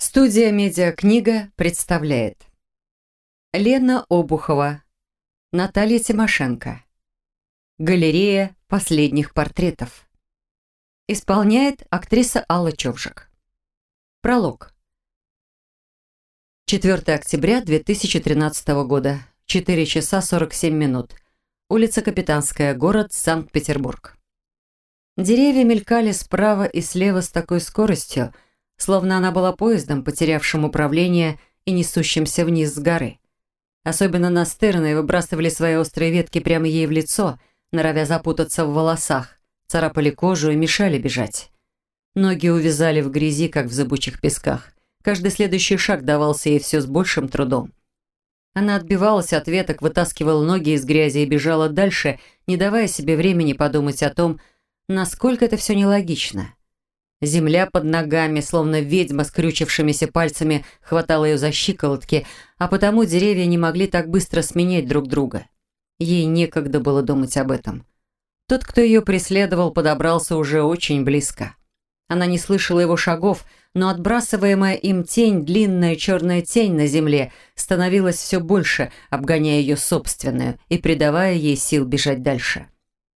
Студия «Медиакнига» представляет. Лена Обухова, Наталья Тимошенко. Галерея последних портретов. Исполняет актриса Алла Човжик Пролог. 4 октября 2013 года. 4 часа 47 минут. Улица Капитанская, город Санкт-Петербург. Деревья мелькали справа и слева с такой скоростью, словно она была поездом, потерявшим управление и несущимся вниз с горы. Особенно настырные выбрасывали свои острые ветки прямо ей в лицо, норовя запутаться в волосах, царапали кожу и мешали бежать. Ноги увязали в грязи, как в зыбучих песках. Каждый следующий шаг давался ей все с большим трудом. Она отбивалась от веток, вытаскивала ноги из грязи и бежала дальше, не давая себе времени подумать о том, насколько это все нелогично. Земля под ногами, словно ведьма с крючившимися пальцами, хватала ее за щиколотки, а потому деревья не могли так быстро сменять друг друга. Ей некогда было думать об этом. Тот, кто ее преследовал, подобрался уже очень близко. Она не слышала его шагов, но отбрасываемая им тень, длинная черная тень на земле, становилась все больше, обгоняя ее собственную и придавая ей сил бежать дальше.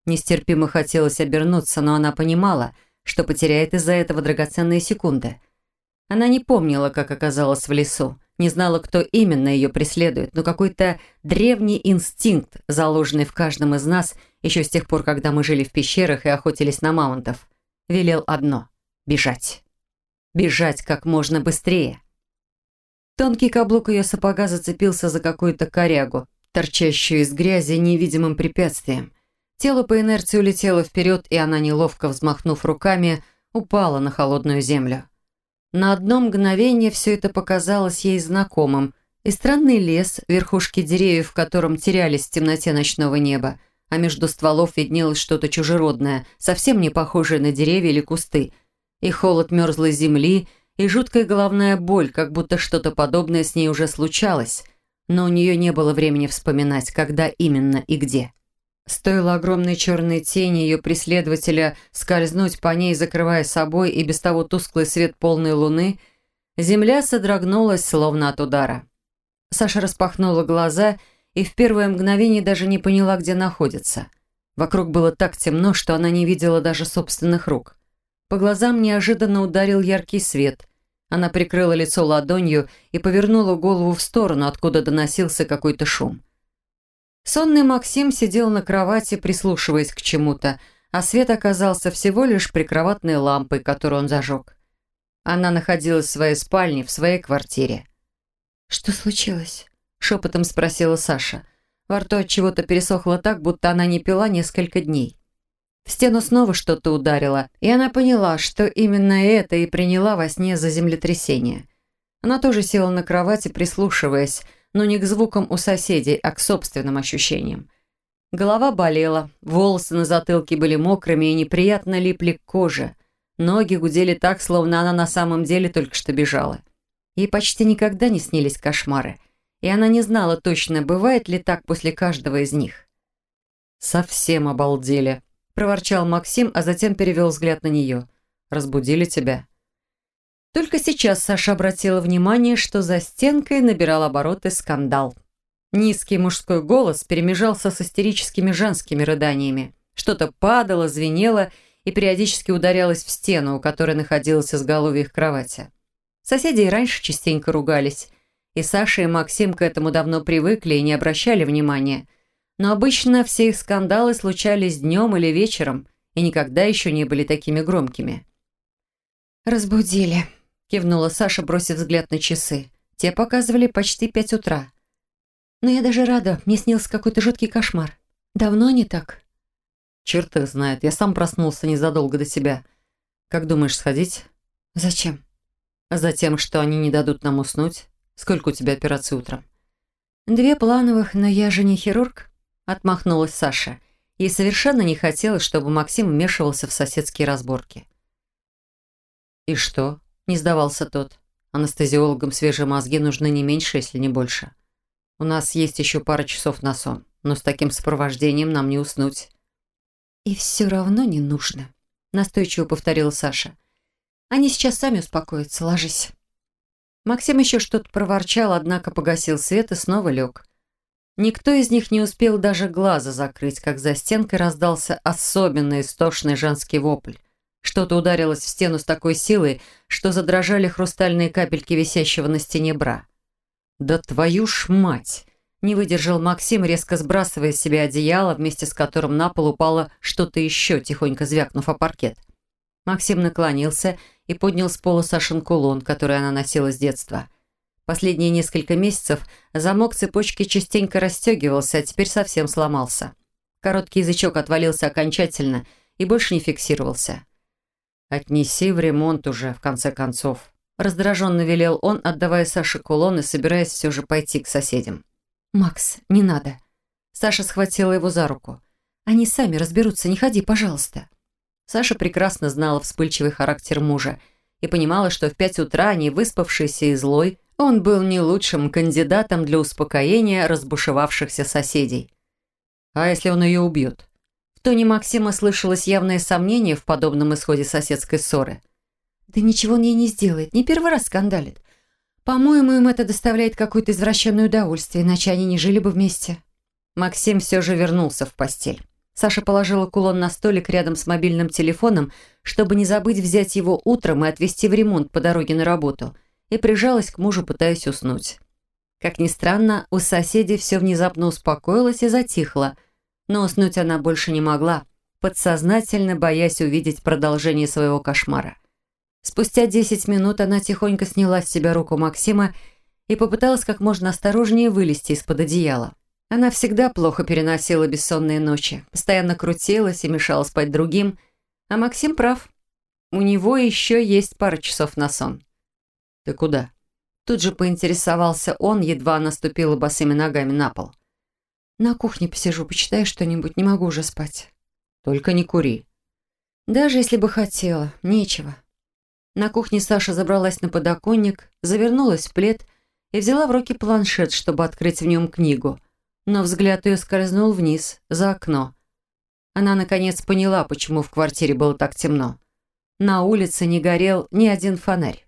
Нестерпимо хотелось обернуться, но она понимала – что потеряет из-за этого драгоценные секунды. Она не помнила, как оказалась в лесу, не знала, кто именно ее преследует, но какой-то древний инстинкт, заложенный в каждом из нас еще с тех пор, когда мы жили в пещерах и охотились на маунтов, велел одно – бежать. Бежать как можно быстрее. Тонкий каблук ее сапога зацепился за какую-то корягу, торчащую из грязи невидимым препятствием – Тело по инерции улетело вперед, и она, неловко взмахнув руками, упала на холодную землю. На одно мгновение все это показалось ей знакомым. И странный лес, верхушки деревьев в котором терялись в темноте ночного неба, а между стволов виднелось что-то чужеродное, совсем не похожее на деревья или кусты, и холод мерзлой земли, и жуткая головная боль, как будто что-то подобное с ней уже случалось, но у нее не было времени вспоминать, когда именно и где. Стоило огромной черной тени ее преследователя скользнуть по ней, закрывая собой и без того тусклый свет полной луны, земля содрогнулась, словно от удара. Саша распахнула глаза и в первое мгновение даже не поняла, где находится. Вокруг было так темно, что она не видела даже собственных рук. По глазам неожиданно ударил яркий свет. Она прикрыла лицо ладонью и повернула голову в сторону, откуда доносился какой-то шум. Сонный Максим сидел на кровати, прислушиваясь к чему-то, а свет оказался всего лишь прикроватной лампой, которую он зажег. Она находилась в своей спальне, в своей квартире. «Что случилось?» – шепотом спросила Саша. Во рту от чего-то пересохло так, будто она не пила несколько дней. В стену снова что-то ударило, и она поняла, что именно это и приняла во сне за землетрясение. Она тоже села на кровати, прислушиваясь, но не к звукам у соседей, а к собственным ощущениям. Голова болела, волосы на затылке были мокрыми и неприятно липли к коже. Ноги гудели так, словно она на самом деле только что бежала. Ей почти никогда не снились кошмары, и она не знала точно, бывает ли так после каждого из них. «Совсем обалдели», – проворчал Максим, а затем перевел взгляд на нее. «Разбудили тебя?» Только сейчас Саша обратила внимание, что за стенкой набирал обороты скандал. Низкий мужской голос перемежался с истерическими женскими рыданиями. Что-то падало, звенело и периодически ударялось в стену, у которой находилась изголовье их кровати. Соседи и раньше частенько ругались, и Саша и Максим к этому давно привыкли и не обращали внимания. Но обычно все их скандалы случались днем или вечером и никогда еще не были такими громкими. «Разбудили», кивнула Саша, бросив взгляд на часы. Те показывали почти пять утра. Но я даже рада, мне снился какой-то жуткий кошмар. Давно не так? Черт их знает, я сам проснулся незадолго до себя. Как думаешь, сходить? Зачем? Затем, что они не дадут нам уснуть. Сколько у тебя операций утром? Две плановых, но я же не хирург. Отмахнулась Саша. Ей совершенно не хотелось, чтобы Максим вмешивался в соседские разборки. «И что? Не сдавался тот. Анестезиологам свежие мозги нужны не меньше, если не больше. У нас есть еще пара часов на сон, но с таким сопровождением нам не уснуть. «И все равно не нужно», — настойчиво повторила Саша. «Они сейчас сами успокоятся, ложись». Максим еще что-то проворчал, однако погасил свет и снова лег. Никто из них не успел даже глаза закрыть, как за стенкой раздался особенно истошный женский вопль. Что-то ударилось в стену с такой силой, что задрожали хрустальные капельки висящего на стене бра. «Да твою ж мать!» Не выдержал Максим, резко сбрасывая с себя одеяло, вместе с которым на пол упало что-то еще, тихонько звякнув о паркет. Максим наклонился и поднял с пола Сашин кулон, который она носила с детства. Последние несколько месяцев замок цепочки частенько расстегивался, а теперь совсем сломался. Короткий язычок отвалился окончательно и больше не фиксировался. «Отнеси в ремонт уже, в конце концов», – раздраженно велел он, отдавая Саше кулон и собираясь все же пойти к соседям. «Макс, не надо». Саша схватила его за руку. «Они сами разберутся, не ходи, пожалуйста». Саша прекрасно знала вспыльчивый характер мужа и понимала, что в пять утра, не выспавшийся и злой, он был не лучшим кандидатом для успокоения разбушевавшихся соседей. А если он ее убьет? Тоне Максима слышалось явное сомнение в подобном исходе соседской ссоры. «Да ничего он ей не сделает, не первый раз скандалит. По-моему, им это доставляет какое-то извращенное удовольствие, иначе они не жили бы вместе. Максим все же вернулся в постель. Саша положила кулон на столик рядом с мобильным телефоном, чтобы не забыть взять его утром и отвезти в ремонт по дороге на работу, и прижалась к мужу, пытаясь уснуть. Как ни странно, у соседей все внезапно успокоилось и затихло, но уснуть она больше не могла, подсознательно боясь увидеть продолжение своего кошмара. Спустя десять минут она тихонько сняла с себя руку Максима и попыталась как можно осторожнее вылезти из-под одеяла. Она всегда плохо переносила бессонные ночи, постоянно крутилась и мешала спать другим, а Максим прав. У него еще есть пара часов на сон. «Ты куда?» Тут же поинтересовался он, едва наступила босыми ногами на пол. «На кухне посижу, почитай что-нибудь, не могу уже спать». «Только не кури». «Даже если бы хотела, нечего». На кухне Саша забралась на подоконник, завернулась в плед и взяла в руки планшет, чтобы открыть в нем книгу. Но взгляд ее скользнул вниз, за окно. Она, наконец, поняла, почему в квартире было так темно. На улице не горел ни один фонарь.